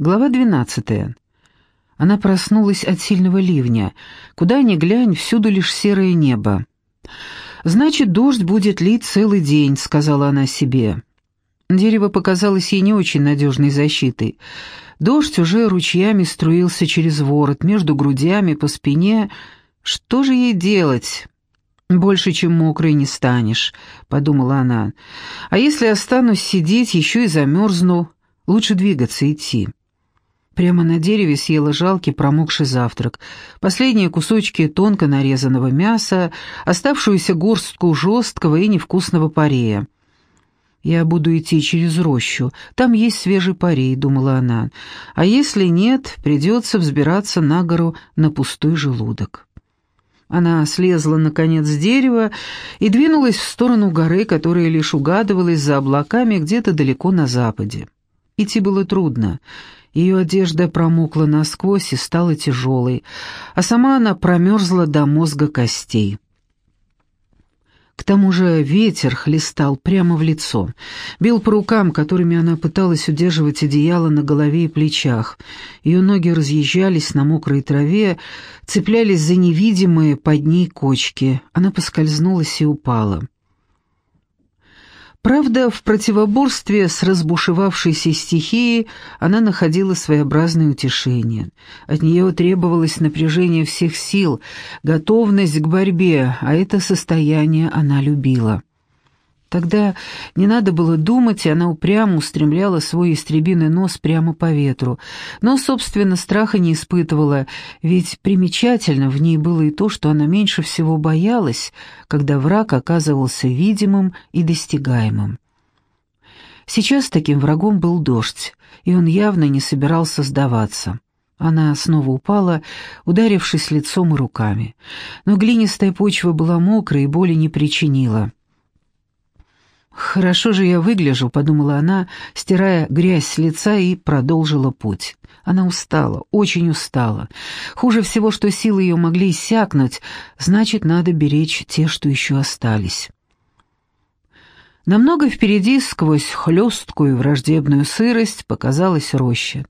Глава 12. Она проснулась от сильного ливня. Куда ни глянь, всюду лишь серое небо. «Значит, дождь будет лить целый день», — сказала она себе. Дерево показалось ей не очень надежной защитой. Дождь уже ручьями струился через ворот, между грудями, по спине. Что же ей делать? «Больше, чем мокрой, не станешь», — подумала она. «А если останусь сидеть, еще и замерзну, лучше двигаться, идти». Прямо на дереве съела жалкий промокший завтрак, последние кусочки тонко нарезанного мяса, оставшуюся горстку жесткого и невкусного парея. «Я буду идти через рощу, там есть свежий парей», — думала она. «А если нет, придется взбираться на гору на пустой желудок». Она слезла, наконец, с дерева и двинулась в сторону горы, которая лишь угадывалась за облаками где-то далеко на западе. Идти было трудно. Ее одежда промокла насквозь и стала тяжелой, а сама она промерзла до мозга костей. К тому же ветер хлестал прямо в лицо, бил по рукам, которыми она пыталась удерживать одеяло на голове и плечах. Ее ноги разъезжались на мокрой траве, цеплялись за невидимые под ней кочки. Она поскользнулась и упала. Правда, в противоборстве с разбушевавшейся стихией она находила своеобразное утешение. От нее требовалось напряжение всех сил, готовность к борьбе, а это состояние она любила. Тогда не надо было думать, и она упрямо устремляла свой истребиный нос прямо по ветру. Но, собственно, страха не испытывала, ведь примечательно в ней было и то, что она меньше всего боялась, когда враг оказывался видимым и достигаемым. Сейчас таким врагом был дождь, и он явно не собирался сдаваться. Она снова упала, ударившись лицом и руками. Но глинистая почва была мокрая и боли не причинила. «Хорошо же я выгляжу», — подумала она, стирая грязь с лица и продолжила путь. Она устала, очень устала. Хуже всего, что силы ее могли иссякнуть, значит, надо беречь те, что еще остались. Намного впереди, сквозь хлесткую враждебную сырость, показалась роща.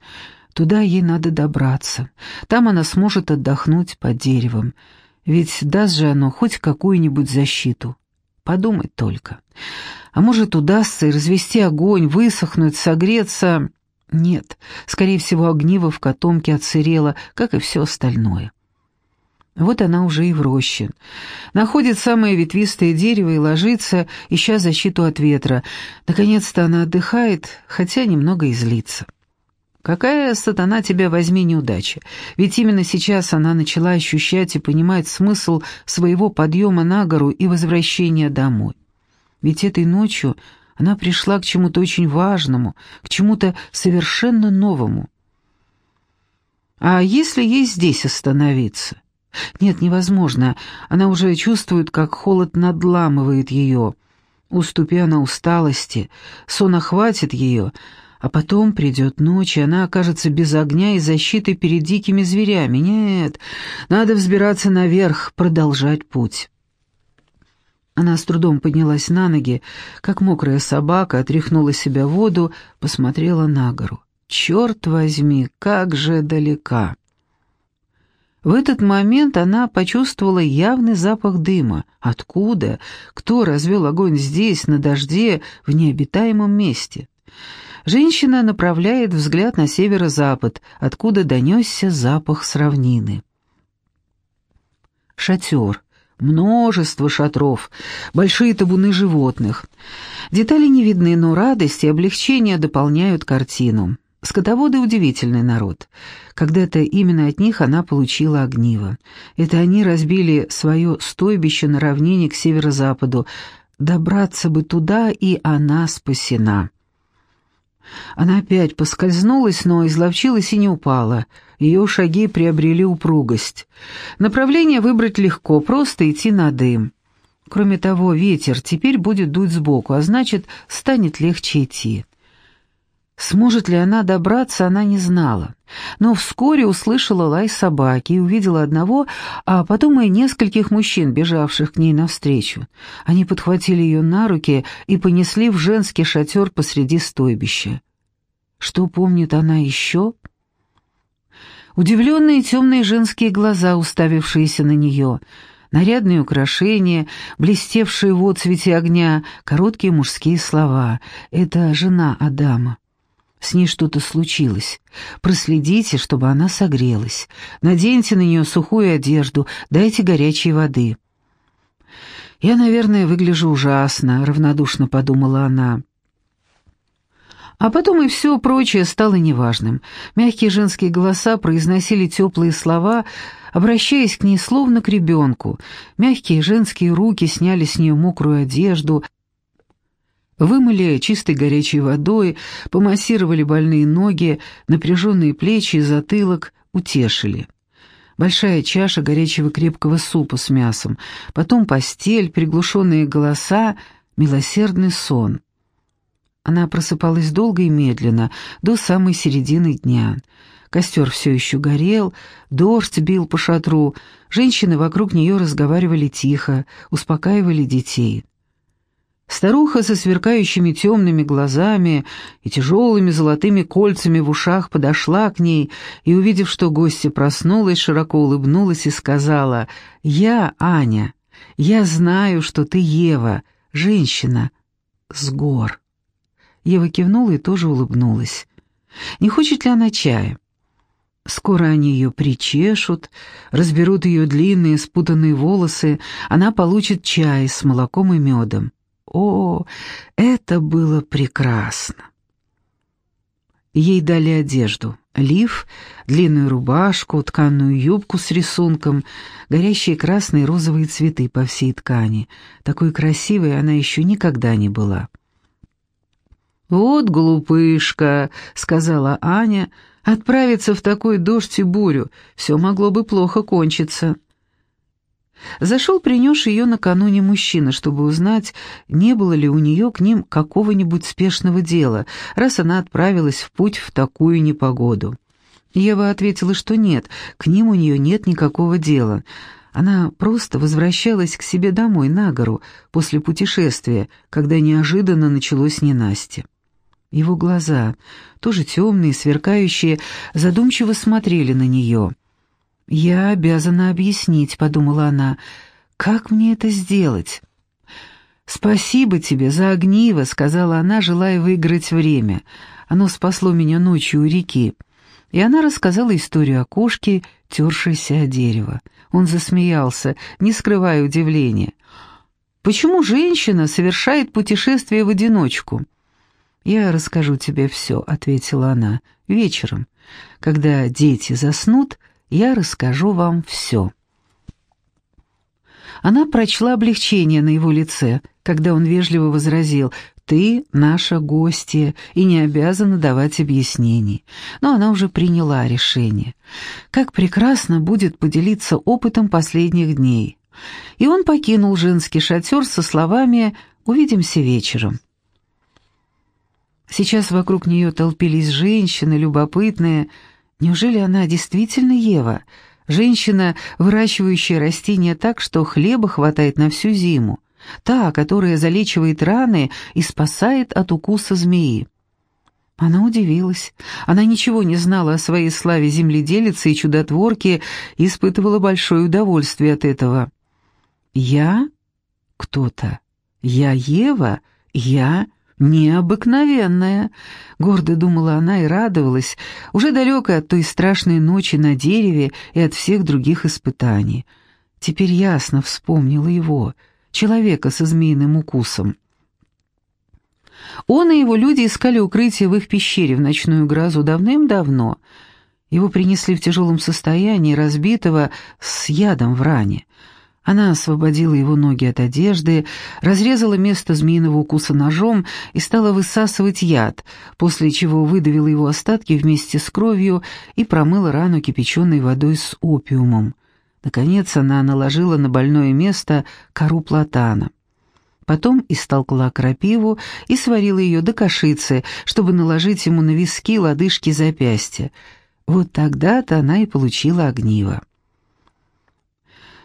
Туда ей надо добраться. Там она сможет отдохнуть под деревом. Ведь даст же оно хоть какую-нибудь защиту. Подумать только. А может, удастся и развести огонь, высохнуть, согреться? Нет, скорее всего, огниво в котомке отсырело, как и все остальное. Вот она уже и в роще. Находит самое ветвистое дерево и ложится, ища защиту от ветра. Наконец-то она отдыхает, хотя немного и злится. Какая, сатана, тебя возьми неудача? Ведь именно сейчас она начала ощущать и понимать смысл своего подъема на гору и возвращения домой. Ведь этой ночью она пришла к чему-то очень важному, к чему-то совершенно новому. А если ей здесь остановиться? Нет, невозможно. Она уже чувствует, как холод надламывает ее. Уступи она усталости, сон охватит ее — а потом придет ночь, и она окажется без огня и защиты перед дикими зверями. Нет, надо взбираться наверх, продолжать путь. Она с трудом поднялась на ноги, как мокрая собака, отряхнула себя воду, посмотрела на гору. «Черт возьми, как же далека!» В этот момент она почувствовала явный запах дыма. Откуда? Кто развел огонь здесь, на дожде, в необитаемом месте? Женщина направляет взгляд на северо-запад, откуда донесся запах с равнины. Шатер. Множество шатров, большие табуны животных. Детали не видны, но радость и облегчение дополняют картину. Скотоводы — удивительный народ. Когда-то именно от них она получила огниво. Это они разбили свое стойбище на равнине к северо-западу. Добраться бы туда, и она спасена. Она опять поскользнулась, но изловчилась и не упала. Ее шаги приобрели упругость. Направление выбрать легко, просто идти на дым. Кроме того, ветер теперь будет дуть сбоку, а значит, станет легче идти. Сможет ли она добраться, она не знала. Но вскоре услышала лай собаки и увидела одного, а потом и нескольких мужчин, бежавших к ней навстречу. Они подхватили ее на руки и понесли в женский шатер посреди стойбища. Что помнит она еще? Удивленные темные женские глаза, уставившиеся на нее, нарядные украшения, блестевшие в отцвете огня, короткие мужские слова. Это жена Адама. С ней что-то случилось. Проследите, чтобы она согрелась. Наденьте на нее сухую одежду, дайте горячей воды. «Я, наверное, выгляжу ужасно», — равнодушно подумала она. А потом и все прочее стало неважным. Мягкие женские голоса произносили теплые слова, обращаясь к ней словно к ребенку. Мягкие женские руки сняли с нее мокрую одежду, вымыли чистой горячей водой, помассировали больные ноги, напряженные плечи и затылок, утешили. Большая чаша горячего крепкого супа с мясом, потом постель, приглушенные голоса, милосердный сон — она просыпалась долго и медленно, до самой середины дня. Костер все еще горел, дождь бил по шатру, женщины вокруг нее разговаривали тихо, успокаивали детей. Старуха со сверкающими темными глазами и тяжелыми золотыми кольцами в ушах подошла к ней и, увидев, что гостья проснулась, широко улыбнулась и сказала «Я Аня, я знаю, что ты Ева, женщина с гор». Ева кивнула и тоже улыбнулась. Не хочет ли она чая? Скоро они ее причешут, разберут ее длинные спутанные волосы, она получит чай с молоком и медом. О, это было прекрасно! Ей дали одежду, лиф, длинную рубашку, тканую юбку с рисунком, горящие красные и розовые цветы по всей ткани. Такой красивой она еще никогда не была. «Вот глупышка», — сказала Аня, — «отправиться в такой дождь и бурю, все могло бы плохо кончиться». Зашел принес ее накануне мужчина, чтобы узнать, не было ли у нее к ним какого-нибудь спешного дела, раз она отправилась в путь в такую непогоду. Ева ответила, что нет, к ним у нее нет никакого дела. Она просто возвращалась к себе домой, на гору, после путешествия, когда неожиданно началось ненастье. Его глаза, тоже темные, сверкающие, задумчиво смотрели на нее. «Я обязана объяснить», — подумала она, — «как мне это сделать?» «Спасибо тебе за огниво», — сказала она, желая выиграть время. «Оно спасло меня ночью у реки». И она рассказала историю о кошке, тершейся о дерево. Он засмеялся, не скрывая удивления. «Почему женщина совершает путешествие в одиночку?» «Я расскажу тебе все», — ответила она, — «вечером. Когда дети заснут, я расскажу вам все». Она прочла облегчение на его лице, когда он вежливо возразил «Ты наша гостья и не обязана давать объяснений». Но она уже приняла решение. Как прекрасно будет поделиться опытом последних дней. И он покинул женский шатер со словами «Увидимся вечером». Сейчас вокруг нее толпились женщины, любопытные. Неужели она действительно Ева? Женщина, выращивающая растения так, что хлеба хватает на всю зиму. Та, которая залечивает раны и спасает от укуса змеи. Она удивилась. Она ничего не знала о своей славе земледелицы и чудотворки и испытывала большое удовольствие от этого. «Я? Кто-то? Я Ева? Я?» «Необыкновенная», — гордо думала она и радовалась, уже далекая от той страшной ночи на дереве и от всех других испытаний. Теперь ясно вспомнила его, человека со змеиным укусом. Он и его люди искали укрытие в их пещере в ночную грозу давным-давно. Его принесли в тяжелом состоянии, разбитого, с ядом в ране. Она освободила его ноги от одежды, разрезала место змеиного укуса ножом и стала высасывать яд, после чего выдавила его остатки вместе с кровью и промыла рану кипяченой водой с опиумом. Наконец она наложила на больное место кору платана. Потом истолкла крапиву и сварила ее до кашицы, чтобы наложить ему на виски, лодыжки, запястья. Вот тогда-то она и получила огниво.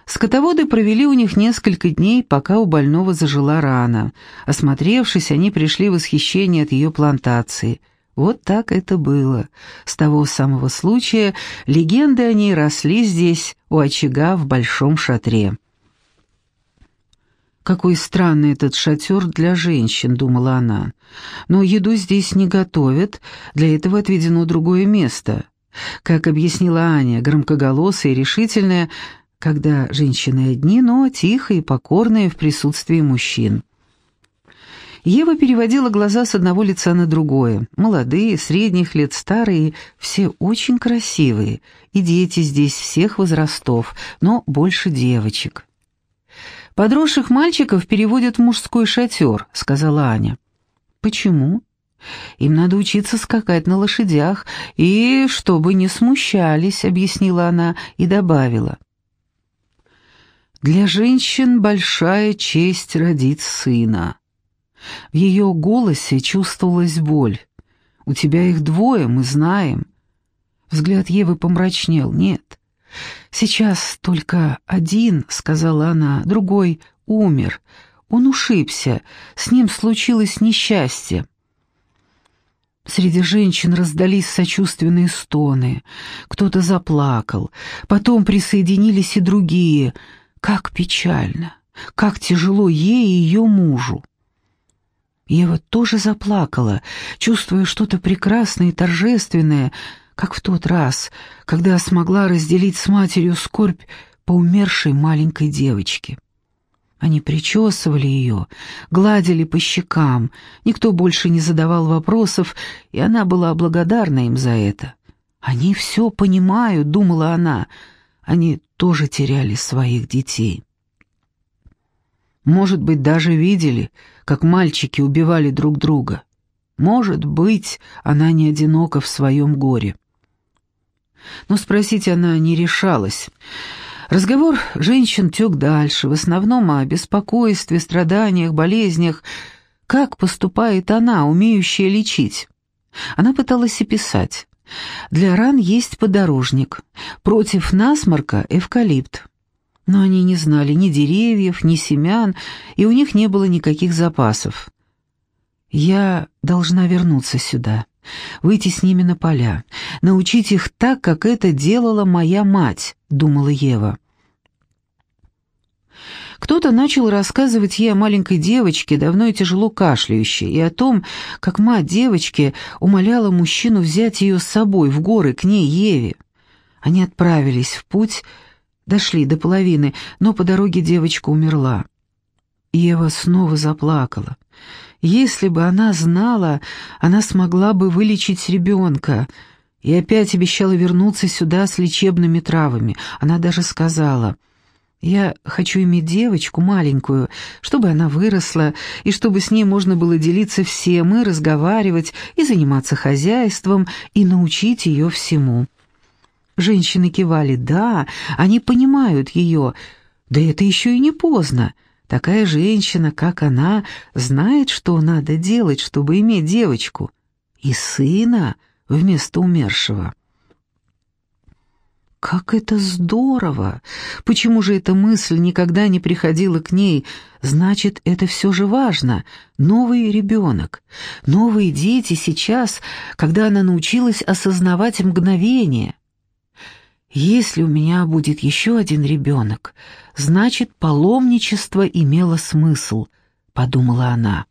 Скотоводы провели у них несколько дней, пока у больного зажила рана. Осмотревшись, они пришли в восхищение от ее плантации. Вот так это было. С того самого случая легенды о ней росли здесь, у очага в большом шатре. «Какой странный этот шатер для женщин», — думала она. «Но еду здесь не готовят, для этого отведено другое место». Как объяснила Аня, громкоголосая и решительная, когда женщины одни, но тихие и покорные в присутствии мужчин. Ева переводила глаза с одного лица на другое. Молодые, средних лет, старые, все очень красивые. И дети здесь всех возрастов, но больше девочек. «Подросших мальчиков переводят в мужской шатер», — сказала Аня. «Почему?» «Им надо учиться скакать на лошадях, и чтобы не смущались», — объяснила она и добавила. «Для женщин большая честь родить сына». В ее голосе чувствовалась боль. «У тебя их двое, мы знаем». Взгляд Евы помрачнел. «Нет, сейчас только один», — сказала она, — «другой умер. Он ушибся, с ним случилось несчастье». Среди женщин раздались сочувственные стоны. Кто-то заплакал. Потом присоединились и другие. Как печально, как тяжело ей и ее мужу. Ева тоже заплакала, чувствуя что-то прекрасное и торжественное, как в тот раз, когда смогла разделить с матерью скорбь по умершей маленькой девочке. Они причесывали ее, гладили по щекам, никто больше не задавал вопросов, и она была благодарна им за это. «Они все понимают», — думала она, — «они тоже теряли своих детей». Может быть, даже видели, как мальчики убивали друг друга. Может быть, она не одинока в своем горе. Но спросить она не решалась. Разговор женщин тек дальше, в основном о беспокойстве, страданиях, болезнях. Как поступает она, умеющая лечить? Она пыталась и писать. Для ран есть подорожник, против насморка — эвкалипт. Но они не знали ни деревьев, ни семян, и у них не было никаких запасов. «Я должна вернуться сюда, выйти с ними на поля, научить их так, как это делала моя мать», — думала Ева. Кто-то начал рассказывать ей о маленькой девочке, давно и тяжело кашляющей, и о том, как мать девочки умоляла мужчину взять ее с собой в горы к ней, Еве. Они отправились в путь, Дошли до половины, но по дороге девочка умерла. Ева снова заплакала. Если бы она знала, она смогла бы вылечить ребенка. И опять обещала вернуться сюда с лечебными травами. Она даже сказала, «Я хочу иметь девочку маленькую, чтобы она выросла, и чтобы с ней можно было делиться всем, и разговаривать, и заниматься хозяйством, и научить ее всему». Женщины кивали «да», они понимают ее. Да это еще и не поздно. Такая женщина, как она, знает, что надо делать, чтобы иметь девочку. И сына вместо умершего. Как это здорово! Почему же эта мысль никогда не приходила к ней? Значит, это все же важно. Новый ребенок. Новые дети сейчас, когда она научилась осознавать мгновение. Если у меня будет еще один ребенок, значит, паломничество имело смысл, подумала она.